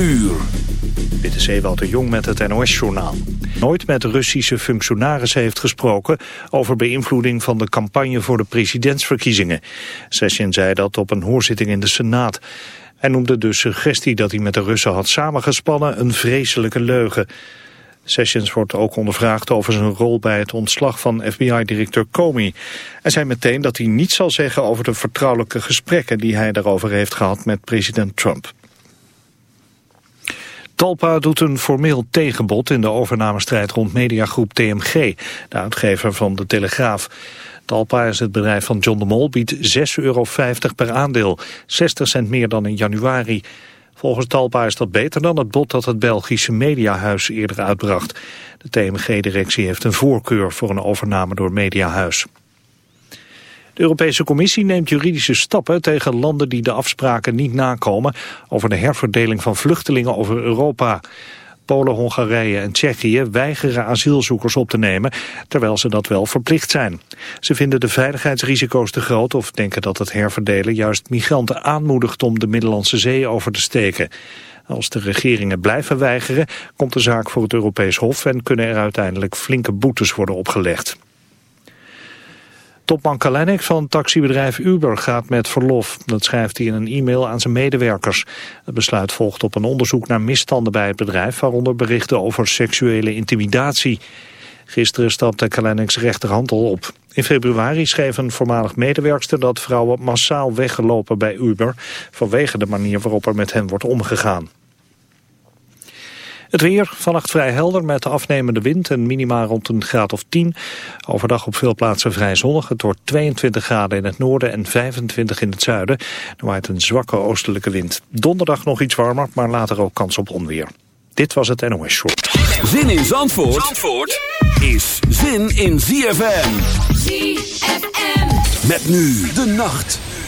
uur. Dit is Ewout de Jong met het NOS-journaal. Nooit met Russische functionarissen heeft gesproken over beïnvloeding van de campagne voor de presidentsverkiezingen. Session zei dat op een hoorzitting in de Senaat. Hij noemde de suggestie dat hij met de Russen had samengespannen een vreselijke leugen. Sessions wordt ook ondervraagd over zijn rol bij het ontslag van FBI-directeur Comey. Hij zei meteen dat hij niets zal zeggen over de vertrouwelijke gesprekken die hij daarover heeft gehad met president Trump. Talpa doet een formeel tegenbod in de overnamestrijd rond mediagroep TMG, de uitgever van De Telegraaf. Talpa is het bedrijf van John de Mol, biedt 6,50 euro per aandeel, 60 cent meer dan in januari. Volgens Talpa is dat beter dan het bod dat het Belgische Mediahuis eerder uitbracht. De TMG-directie heeft een voorkeur voor een overname door Mediahuis. De Europese Commissie neemt juridische stappen tegen landen die de afspraken niet nakomen over de herverdeling van vluchtelingen over Europa. Polen, Hongarije en Tsjechië weigeren asielzoekers op te nemen, terwijl ze dat wel verplicht zijn. Ze vinden de veiligheidsrisico's te groot of denken dat het herverdelen juist migranten aanmoedigt om de Middellandse Zee over te steken. Als de regeringen blijven weigeren, komt de zaak voor het Europees Hof en kunnen er uiteindelijk flinke boetes worden opgelegd. Topman Kalenik van taxibedrijf Uber gaat met verlof. Dat schrijft hij in een e-mail aan zijn medewerkers. Het besluit volgt op een onderzoek naar misstanden bij het bedrijf... waaronder berichten over seksuele intimidatie. Gisteren stapte Kaleniks rechterhand al op. In februari schreef een voormalig medewerkster dat vrouwen massaal weggelopen bij Uber... vanwege de manier waarop er met hen wordt omgegaan. Het weer, vannacht vrij helder met afnemende wind en minima rond een graad of 10. Overdag op veel plaatsen vrij zonnig. Het wordt 22 graden in het noorden en 25 in het zuiden. Er waait een zwakke oostelijke wind. Donderdag nog iets warmer, maar later ook kans op onweer. Dit was het NOS Show. Zin in Zandvoort, Zandvoort is zin in ZFM. ZFM. Met nu de nacht.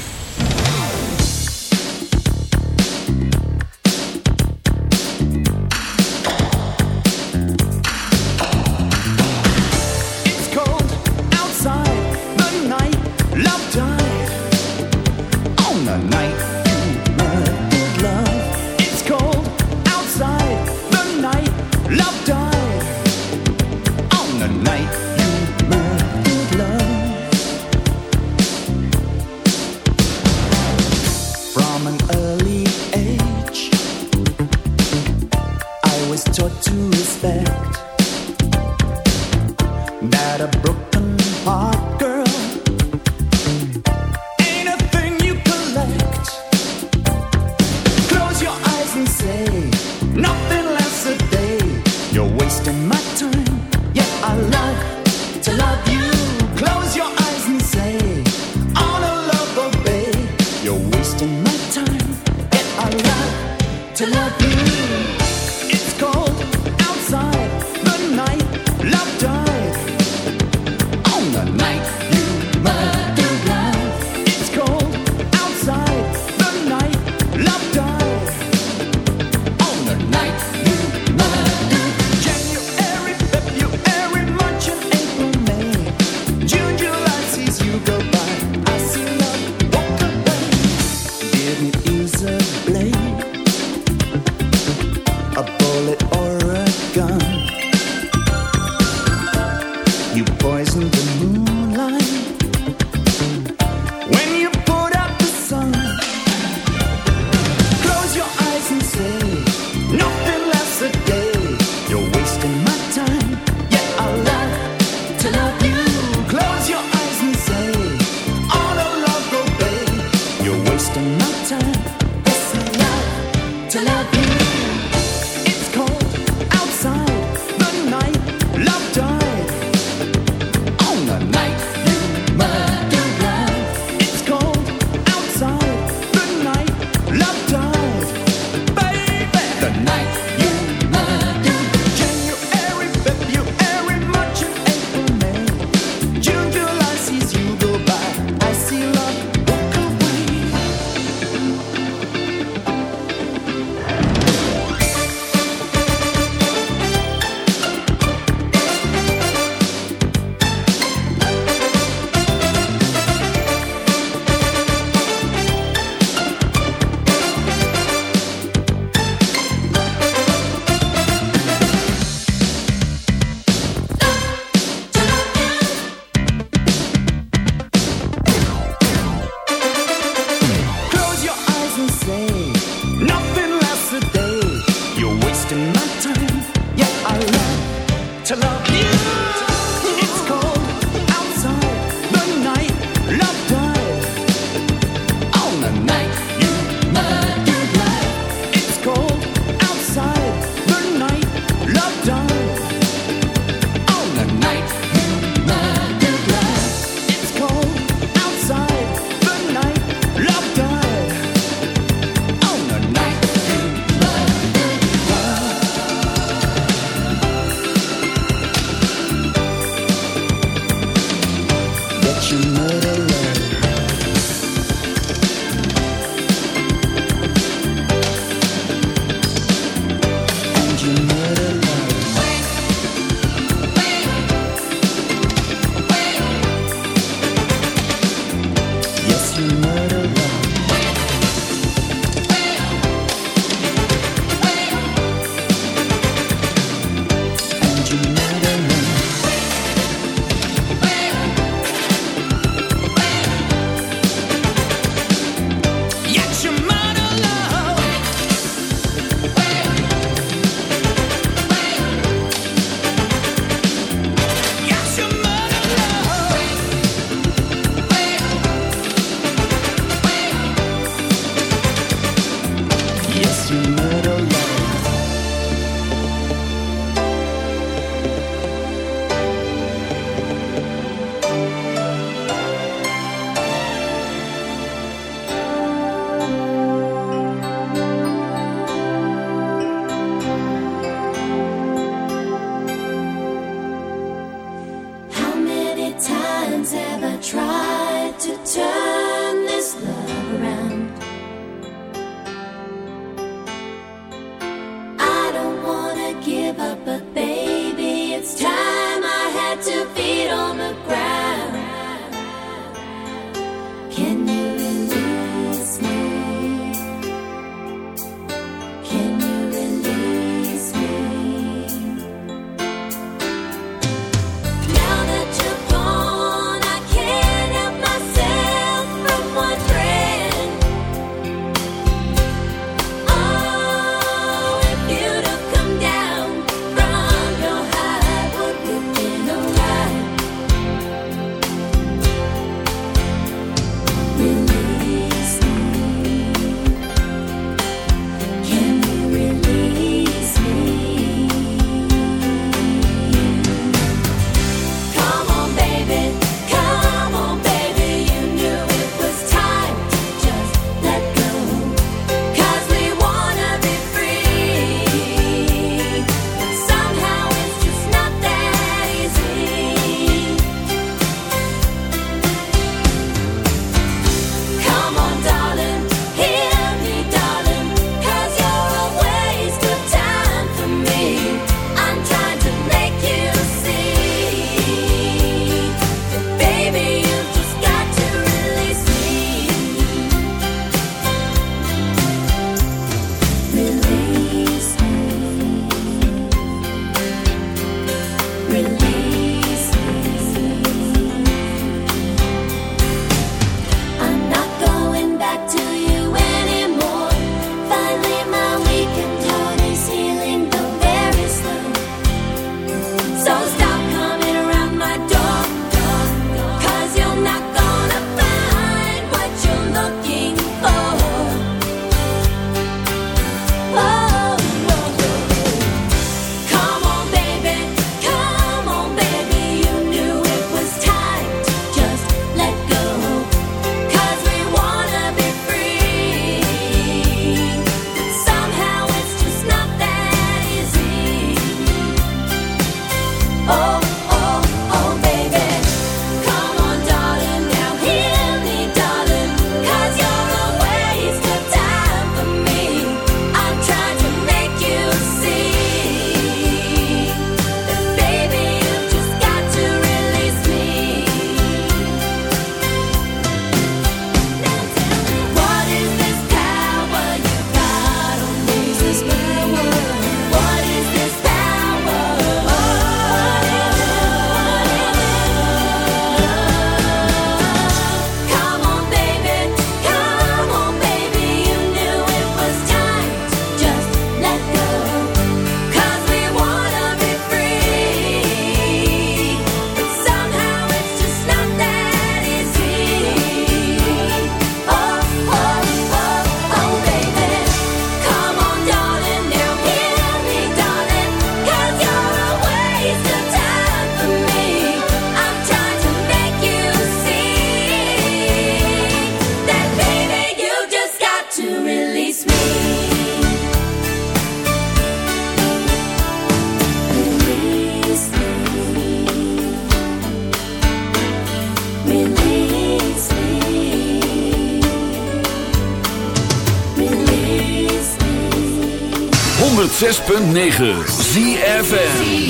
106.9 ZFN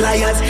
liars.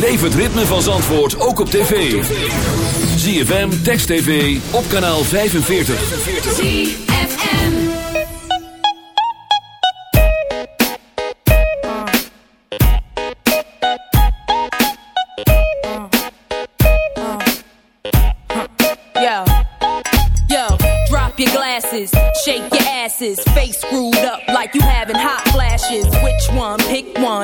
Beleef het ritme van Zandvoort ook op tv. ZFM, Text TV, op kanaal 45. ZFM. Yo, yo, drop your glasses, shake your asses, face screwed up like you having hot flashes. Which one? Pick one.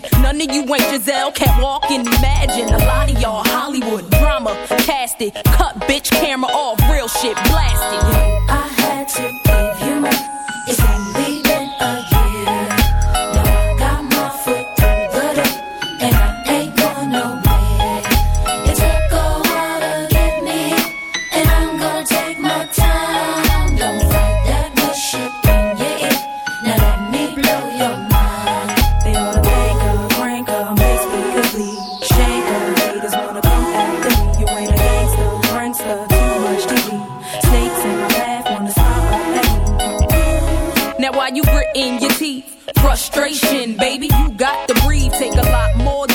fashion. None of you ain't Giselle, can't walk and imagine. A lot of y'all Hollywood drama, cast it, cut bitch camera off, real shit blasted.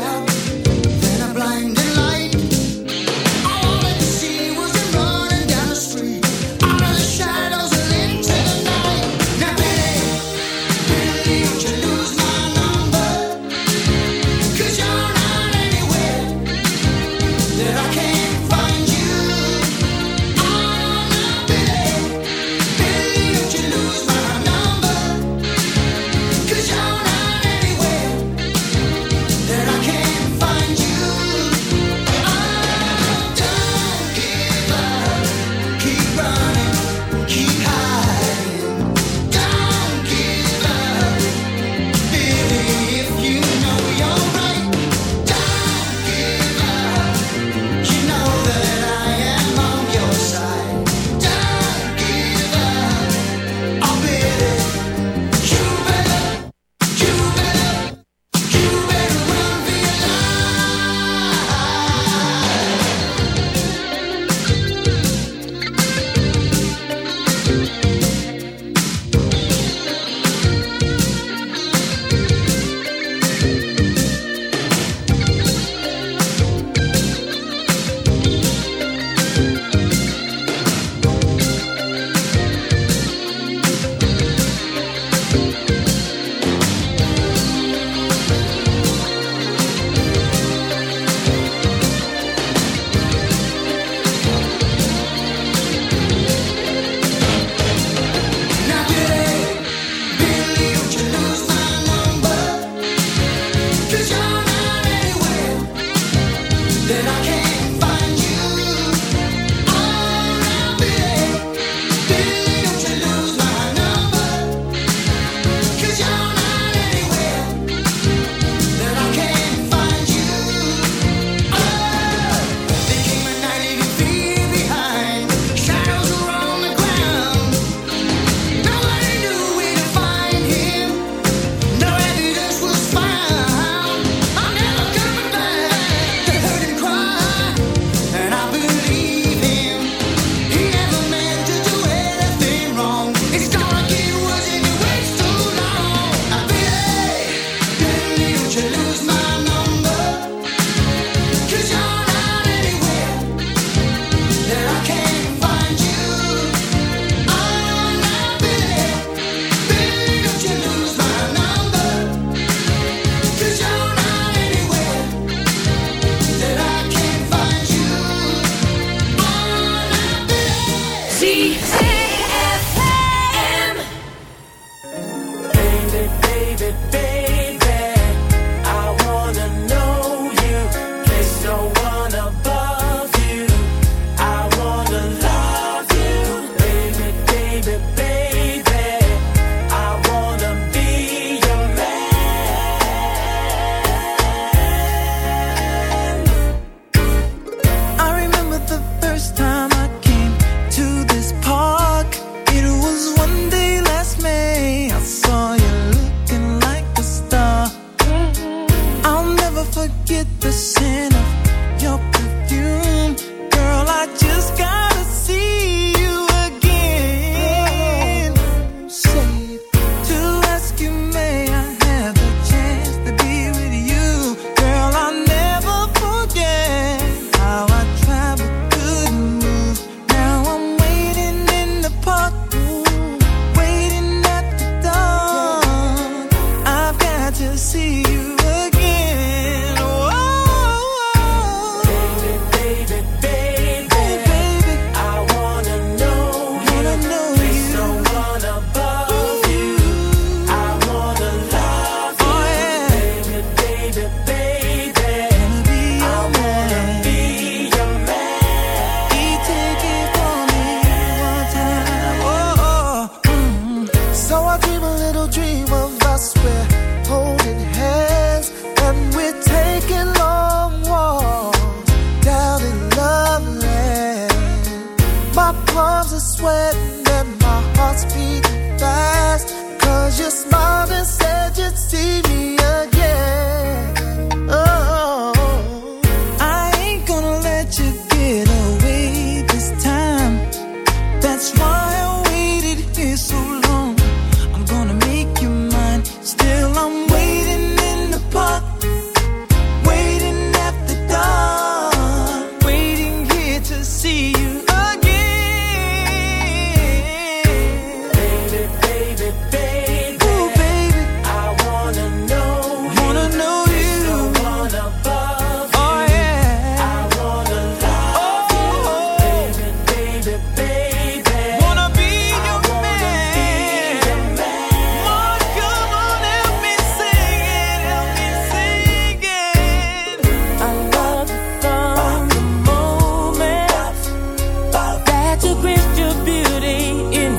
shout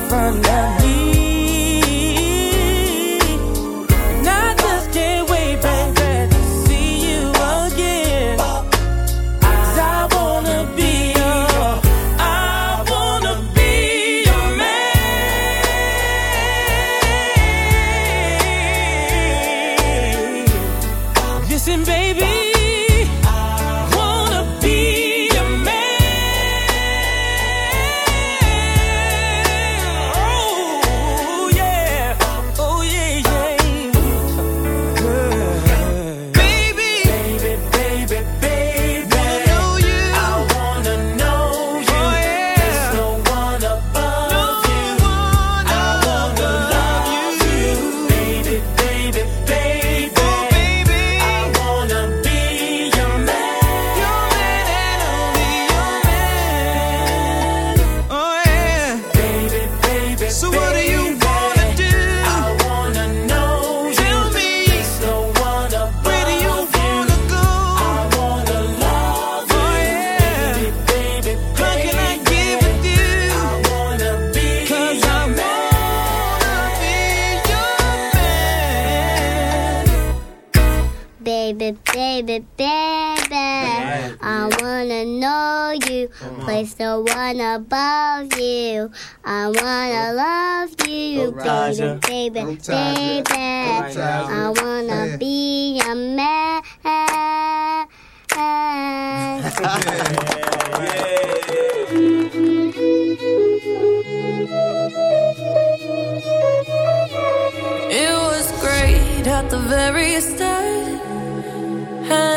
from the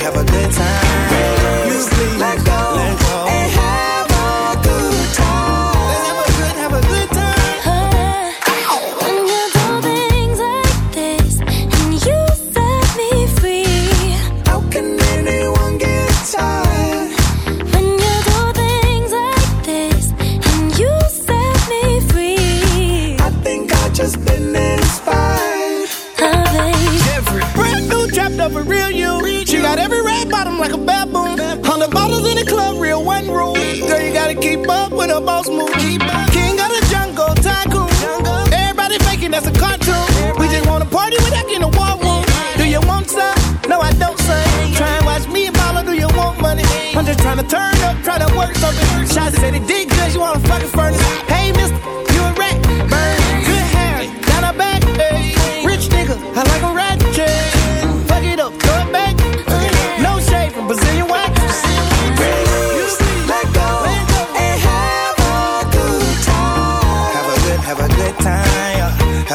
Have a good, have a good time. Please Let go, let go. and have a good time. Let's have a good, have a good time. When you do things like this and you set me free. How can anyone get tired? When you do things like this and you set me free. I think I just been inspired. Oh. Jeffrey. Brand new trapped up a real you. Got every red bottom like a baboon. Hundred bottles in the club, real one rule. Girl, you gotta keep up with a boss move. King of the jungle, tycoon. Everybody faking that's a cartoon. We just wanna party without getting a war room. Do you want some? No, I don't, son. Try and watch me and mama, do you want money? I'm just trying to turn up, try to work something. Shots said it did good, you wanna fucking furnace. Hey, mister,